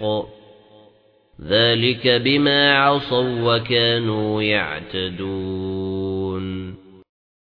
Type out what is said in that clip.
الحق. ذلك بما عصوا وكانوا يعتدون.